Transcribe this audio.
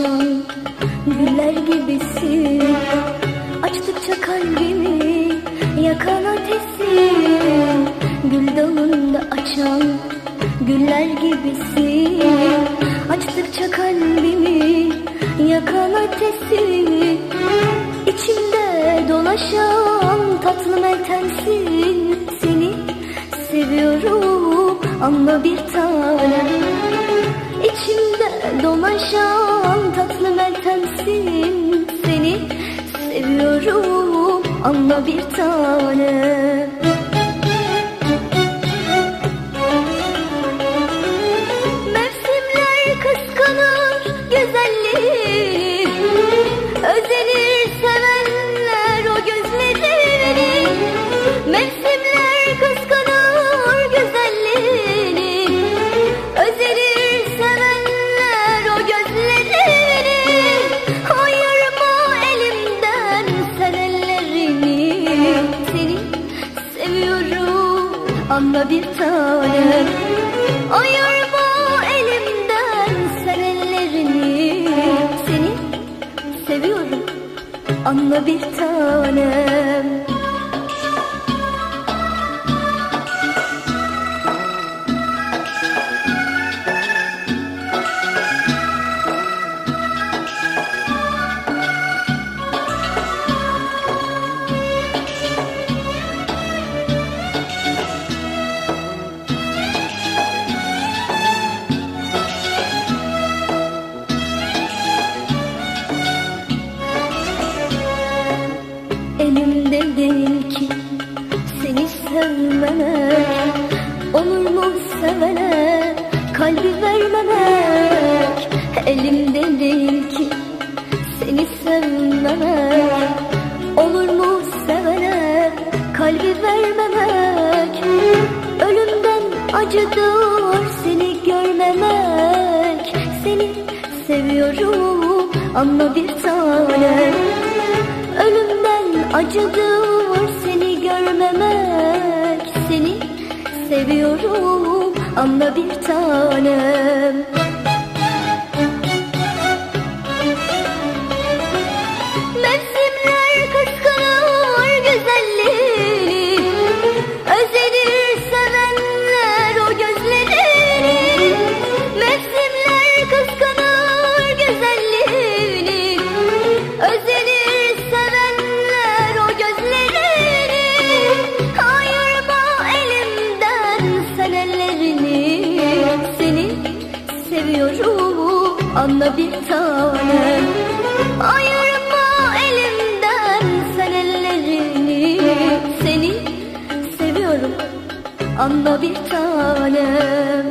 Açan güller gibisin. Açtıkça kalbimi yakan ateşsin. Gül dalında açan güller gibisin. Açtıkça kalbimi yakan ateşsin. İçimde dolaşan tatlı meltemsin. Seni seviyorum ama bir tane İçimde dolaşan meltemsin Seni seviyorum ama bir tane anla bir tanem Ayırma elimden sen ellerini. Seni seviyorum. Anla bir tanem Elimde değil ki seni sevmemek Olur mu sevene kalbi vermemek Elimde değil ki seni sevmemek Olur mu sevene kalbi vermemek Ölümden acıdır seni görmemek. Seni seviyorum ama bir tane Ölümden acıdır seni görmemek. Seni seviyorum ama bir tanem anla bir tanem Ayırma elimden sen ellerini. Seni seviyorum. Anla bir tanem